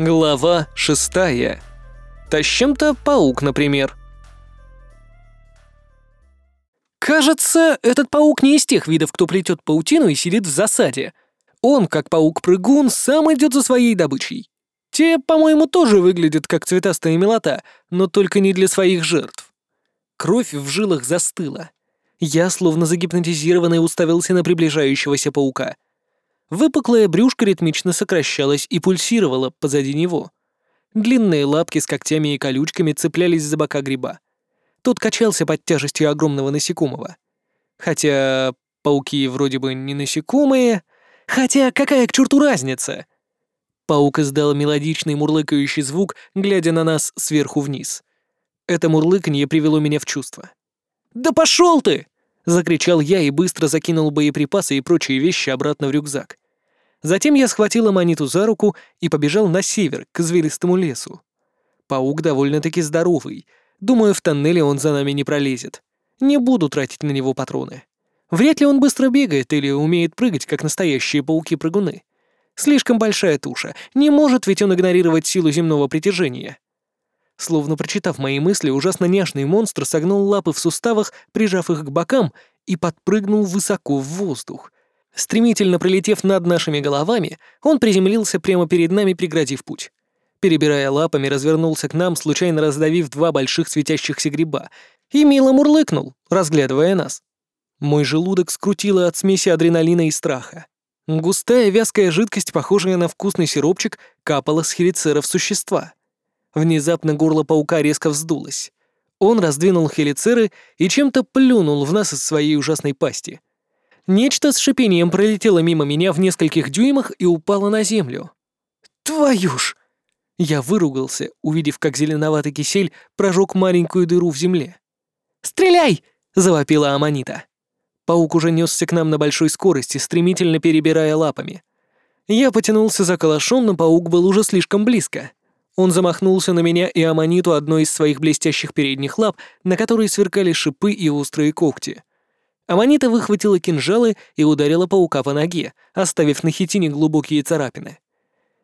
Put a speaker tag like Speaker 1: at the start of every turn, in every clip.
Speaker 1: Глава шестая. Тащим-то паук, например. Кажется, этот паук не из тех видов, кто плетет паутину и сидит в засаде. Он, как паук-прыгун, сам идет за своей добычей. Те, по-моему, тоже выглядят как цветастая милота, но только не для своих жертв. Кровь в жилах застыла. Я, словно загипнотизированный, уставился на приближающегося паука — Выпуклое брюшко ритмично сокращалось и пульсировало позади него. Длинные лапки с когтями и колючками цеплялись за бока гриба. Тот качался под тяжестью огромного насекомого. Хотя пауки вроде бы не насекомые. Хотя какая к черту разница? Паук издал мелодичный мурлыкающий звук, глядя на нас сверху вниз. Это мурлыканье привело меня в чувство. «Да пошел ты!» — закричал я и быстро закинул боеприпасы и прочие вещи обратно в рюкзак. Затем я схватил Аманиту за руку и побежал на север, к зверистому лесу. Паук довольно-таки здоровый. Думаю, в тоннеле он за нами не пролезет. Не буду тратить на него патроны. Вряд ли он быстро бегает или умеет прыгать, как настоящие пауки-прыгуны. Слишком большая туша. Не может ведь он игнорировать силу земного притяжения. Словно прочитав мои мысли, ужасно няшный монстр согнул лапы в суставах, прижав их к бокам, и подпрыгнул высоко в воздух — Стремительно пролетев над нашими головами, он приземлился прямо перед нами, преградив путь. Перебирая лапами, развернулся к нам, случайно раздавив два больших светящихся гриба, и мило мурлыкнул, разглядывая нас. Мой желудок скрутило от смеси адреналина и страха. Густая вязкая жидкость, похожая на вкусный сиропчик, капала с хелицеров существа. Внезапно горло паука резко вздулось. Он раздвинул хелицеры и чем-то плюнул в нас из своей ужасной пасти — Нечто с шипением пролетело мимо меня в нескольких дюймах и упало на землю. «Твою ж!» Я выругался, увидев, как зеленоватый кисель прожег маленькую дыру в земле. «Стреляй!» — завопила Аманита. Паук уже несся к нам на большой скорости, стремительно перебирая лапами. Я потянулся за калашом, но паук был уже слишком близко. Он замахнулся на меня и Аманиту одной из своих блестящих передних лап, на которой сверкали шипы и острые когти. Аманита выхватила кинжалы и ударила паука по ноге, оставив на хитине глубокие царапины.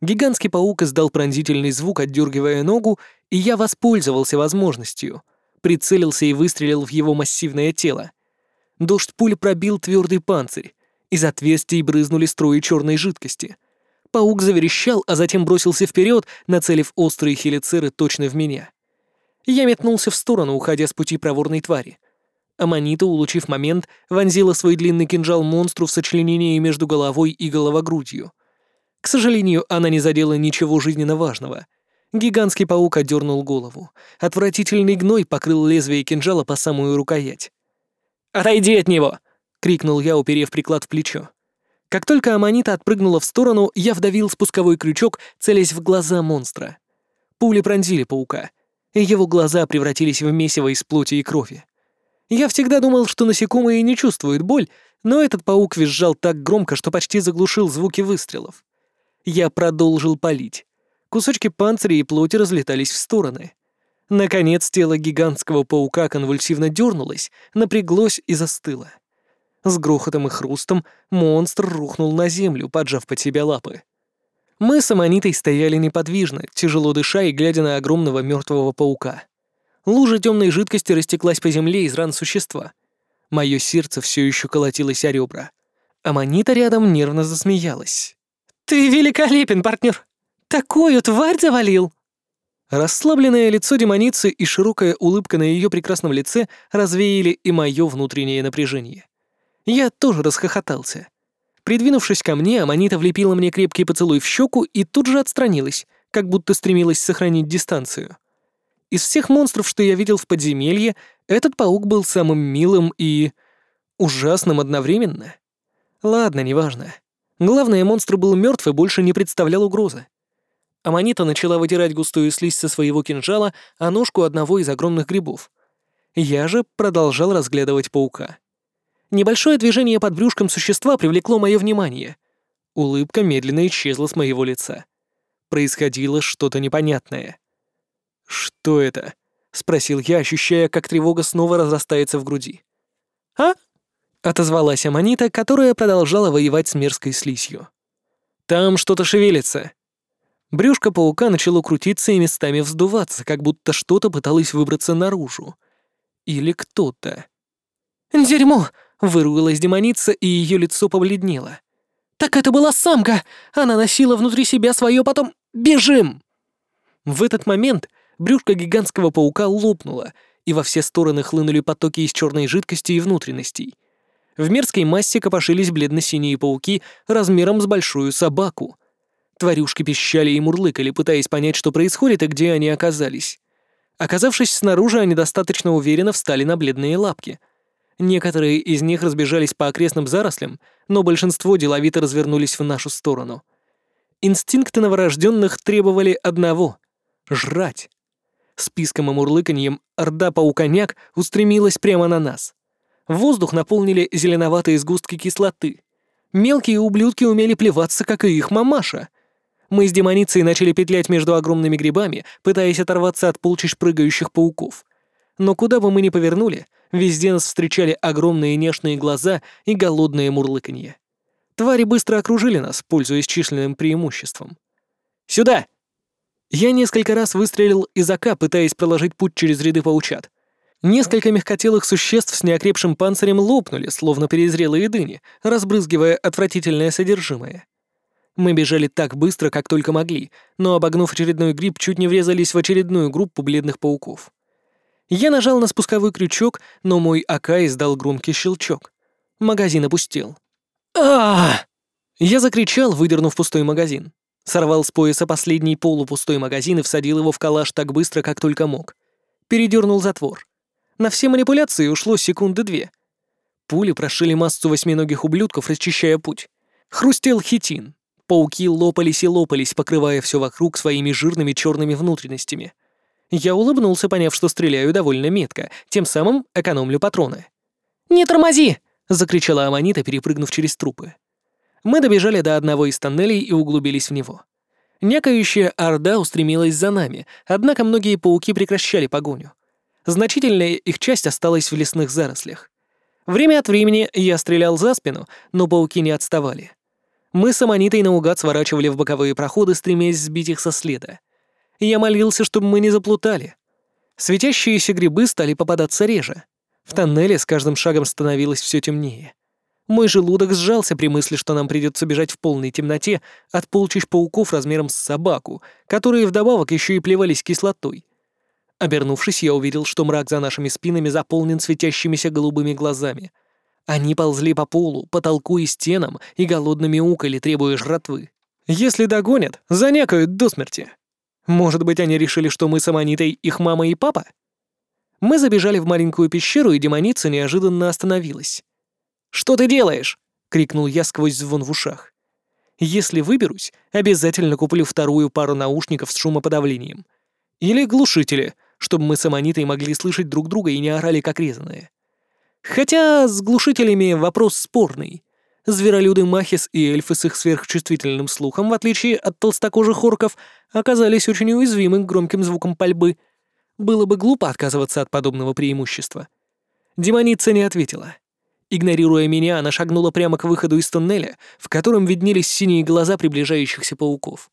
Speaker 1: Гигантский паук издал пронзительный звук, отдергивая ногу, и я воспользовался возможностью. Прицелился и выстрелил в его массивное тело. Дождь пуль пробил твердый панцирь. Из отверстий брызнули струи черной жидкости. Паук заверещал, а затем бросился вперед, нацелив острые хелицеры точно в меня. Я метнулся в сторону, уходя с пути проворной твари. Аманита, улучив момент, вонзила свой длинный кинжал монстру в сочленении между головой и головогрудью. К сожалению, она не задела ничего жизненно важного. Гигантский паук отдернул голову. Отвратительный гной покрыл лезвие кинжала по самую рукоять. «Отойди от него!» — крикнул я, уперев приклад в плечо. Как только Аманита отпрыгнула в сторону, я вдавил спусковой крючок, целясь в глаза монстра. Пули пронзили паука, и его глаза превратились в месиво из плоти и крови. Я всегда думал, что насекомые не чувствуют боль, но этот паук визжал так громко, что почти заглушил звуки выстрелов. Я продолжил палить. Кусочки панциря и плоти разлетались в стороны. Наконец тело гигантского паука конвульсивно дернулось, напряглось и застыло. С грохотом и хрустом монстр рухнул на землю, поджав под себя лапы. Мы с Аманитой стояли неподвижно, тяжело дыша и глядя на огромного мертвого паука. Лужа темной жидкости растеклась по земле из ран существа. Мое сердце все еще колотилось о ребра. Аманита рядом нервно засмеялась. «Ты великолепен, партнер! Такую тварь завалил!» Расслабленное лицо демоницы и широкая улыбка на ее прекрасном лице развеяли и мое внутреннее напряжение. Я тоже расхохотался. Придвинувшись ко мне, Аманита влепила мне крепкий поцелуй в щеку и тут же отстранилась, как будто стремилась сохранить дистанцию. Из всех монстров, что я видел в подземелье, этот паук был самым милым и... ужасным одновременно. Ладно, неважно. Главное, монстр был мертв и больше не представлял угрозы. Аманита начала вытирать густую слизь со своего кинжала о ножку одного из огромных грибов. Я же продолжал разглядывать паука. Небольшое движение под брюшком существа привлекло мое внимание. Улыбка медленно исчезла с моего лица. Происходило что-то непонятное. «Что это?» — спросил я, ощущая, как тревога снова разрастается в груди. «А?» — отозвалась Аманита, которая продолжала воевать с мерзкой слизью. «Там что-то шевелится». Брюшко паука начало крутиться и местами вздуваться, как будто что-то пыталось выбраться наружу. Или кто-то. «Дерьмо!» — выругалась демоница, и ее лицо побледнело. «Так это была самка! Она носила внутри себя свое потом... Бежим!» В этот момент брюшко гигантского паука лопнуло, и во все стороны хлынули потоки из черной жидкости и внутренностей. В мерзкой массе копошились бледно-синие пауки размером с большую собаку. Тварюшки пищали и мурлыкали, пытаясь понять, что происходит и где они оказались. Оказавшись снаружи, они достаточно уверенно встали на бледные лапки. Некоторые из них разбежались по окрестным зарослям, но большинство деловито развернулись в нашу сторону. Инстинкты новорожденных требовали одного — жрать. Списком и мурлыканьем орда пауконяк устремилась прямо на нас. Воздух наполнили зеленоватые сгустки кислоты. Мелкие ублюдки умели плеваться, как и их мамаша. Мы с демоницей начали петлять между огромными грибами, пытаясь оторваться от полчищ прыгающих пауков. Но куда бы мы ни повернули, везде нас встречали огромные нежные глаза и голодные мурлыканье. Твари быстро окружили нас, пользуясь численным преимуществом. «Сюда!» Я несколько раз выстрелил из АК, пытаясь проложить путь через ряды паучат. Несколько мягкотелых существ с неокрепшим панцирем лопнули, словно перезрелые дыни, разбрызгивая отвратительное содержимое. Мы бежали так быстро, как только могли, но, обогнув очередной гриб, чуть не врезались в очередную группу бледных пауков. Я нажал на спусковой крючок, но мой АК издал громкий щелчок. Магазин опустел. а Я закричал, выдернув пустой магазин. Сорвал с пояса последний полупустой магазин и всадил его в калаш так быстро, как только мог. Передернул затвор. На все манипуляции ушло секунды две. Пули прошили массу восьминогих ублюдков, расчищая путь. Хрустел хитин. Пауки лопались и лопались, покрывая все вокруг своими жирными черными внутренностями. Я улыбнулся, поняв, что стреляю довольно метко, тем самым экономлю патроны. «Не тормози!» — закричала Аманита, перепрыгнув через трупы. Мы добежали до одного из тоннелей и углубились в него. Некающая орда устремилась за нами, однако многие пауки прекращали погоню. Значительная их часть осталась в лесных зарослях. Время от времени я стрелял за спину, но пауки не отставали. Мы с Аманитой наугад сворачивали в боковые проходы, стремясь сбить их со следа. Я молился, чтобы мы не заплутали. Светящиеся грибы стали попадаться реже. В тоннеле с каждым шагом становилось все темнее. Мой желудок сжался при мысли, что нам придется бежать в полной темноте от полчищ пауков размером с собаку, которые вдобавок еще и плевались кислотой. Обернувшись, я увидел, что мрак за нашими спинами заполнен светящимися голубыми глазами. Они ползли по полу, потолку и стенам и голодно мяукали, требуя жратвы. Если догонят, занякают до смерти. Может быть, они решили, что мы с Аманитой их мама и папа? Мы забежали в маленькую пещеру, и демоница неожиданно остановилась. «Что ты делаешь?» — крикнул я сквозь звон в ушах. «Если выберусь, обязательно куплю вторую пару наушников с шумоподавлением. Или глушители, чтобы мы с Аманитой могли слышать друг друга и не орали как резаные. Хотя с глушителями вопрос спорный. Зверолюды Махис и эльфы с их сверхчувствительным слухом, в отличие от толстокожих орков, оказались очень уязвимы к громким звукам пальбы. Было бы глупо отказываться от подобного преимущества. Демоница не ответила. Игнорируя меня, она шагнула прямо к выходу из туннеля, в котором виднелись синие глаза приближающихся пауков.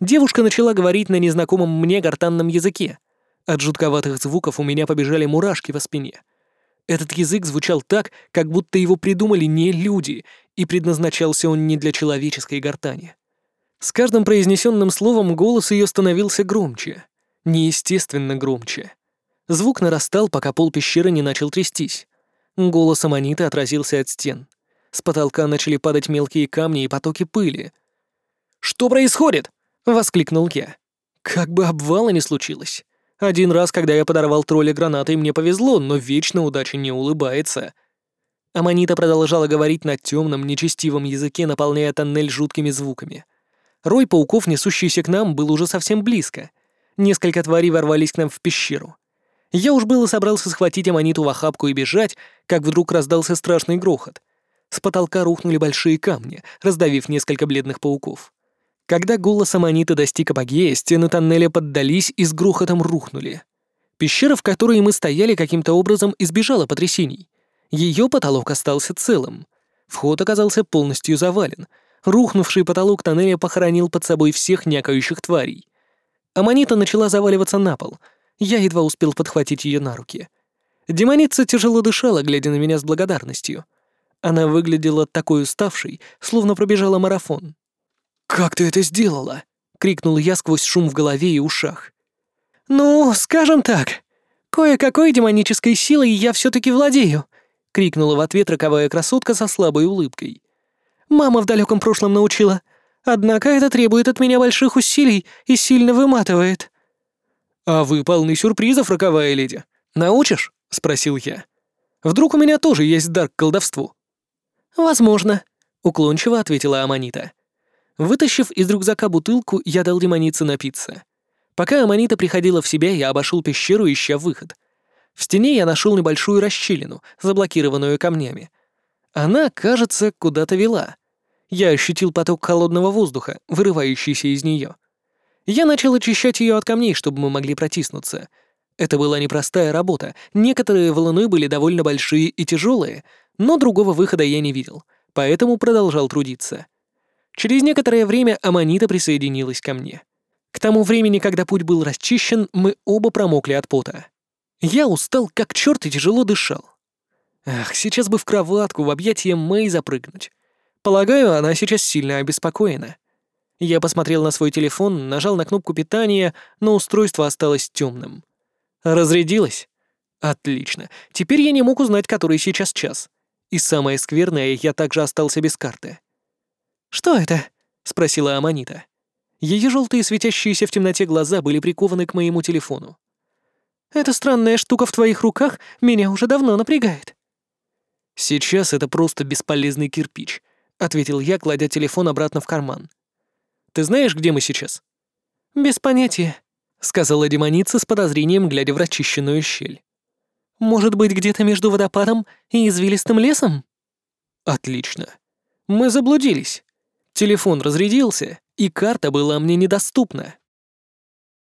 Speaker 1: Девушка начала говорить на незнакомом мне гортанном языке, от жутковатых звуков у меня побежали мурашки по спине. Этот язык звучал так, как будто его придумали не люди, и предназначался он не для человеческой гортани. С каждым произнесенным словом голос ее становился громче, неестественно громче. Звук нарастал, пока пол пещеры не начал трястись. Голос Аманиты отразился от стен. С потолка начали падать мелкие камни и потоки пыли. «Что происходит?» — воскликнул я. Как бы обвала не случилось. Один раз, когда я подорвал тролля гранатой, мне повезло, но вечно удача не улыбается. Аманита продолжала говорить на темном, нечестивом языке, наполняя тоннель жуткими звуками. Рой пауков, несущийся к нам, был уже совсем близко. Несколько тварей ворвались к нам в пещеру. Я уж было собрался схватить Аманиту в охапку и бежать, как вдруг раздался страшный грохот. С потолка рухнули большие камни, раздавив несколько бледных пауков. Когда голос Аманиты достиг апогея, стены тоннеля поддались и с грохотом рухнули. Пещера, в которой мы стояли, каким-то образом избежала потрясений. Ее потолок остался целым. Вход оказался полностью завален. Рухнувший потолок тоннеля похоронил под собой всех някающих тварей. Аманита начала заваливаться на пол. Я едва успел подхватить ее на руки. Демоница тяжело дышала, глядя на меня с благодарностью. Она выглядела такой уставшей, словно пробежала марафон. «Как ты это сделала?» — крикнул я сквозь шум в голове и ушах. «Ну, скажем так, кое-какой демонической силой я все таки владею», — крикнула в ответ роковая красотка со слабой улыбкой. «Мама в далеком прошлом научила. Однако это требует от меня больших усилий и сильно выматывает». «А вы полны сюрпризов, роковая леди. Научишь?» — спросил я. «Вдруг у меня тоже есть дар к колдовству?» «Возможно», — уклончиво ответила Аманита. Вытащив из рюкзака бутылку, я дал демонице напиться. Пока Аманита приходила в себя, я обошел пещеру, ища выход. В стене я нашел небольшую расщелину, заблокированную камнями. Она, кажется, куда-то вела. Я ощутил поток холодного воздуха, вырывающийся из нее. Я начал очищать ее от камней, чтобы мы могли протиснуться. Это была непростая работа. Некоторые валуны были довольно большие и тяжелые, но другого выхода я не видел, поэтому продолжал трудиться. Через некоторое время Аманита присоединилась ко мне. К тому времени, когда путь был расчищен, мы оба промокли от пота. Я устал, как черт, и тяжело дышал. Ах, сейчас бы в кроватку, в объятия Мэй запрыгнуть. Полагаю, она сейчас сильно обеспокоена. Я посмотрел на свой телефон, нажал на кнопку питания, но устройство осталось темным. Разрядилось? Отлично. Теперь я не мог узнать, который сейчас час. И самое скверное, я также остался без карты. «Что это?» — спросила Аманита. Ее желтые светящиеся в темноте глаза были прикованы к моему телефону. «Эта странная штука в твоих руках меня уже давно напрягает». «Сейчас это просто бесполезный кирпич», — ответил я, кладя телефон обратно в карман. «Ты знаешь, где мы сейчас?» «Без понятия», — сказала демоница с подозрением, глядя в расчищенную щель. «Может быть, где-то между водопадом и извилистым лесом?» «Отлично. Мы заблудились. Телефон разрядился, и карта была мне недоступна.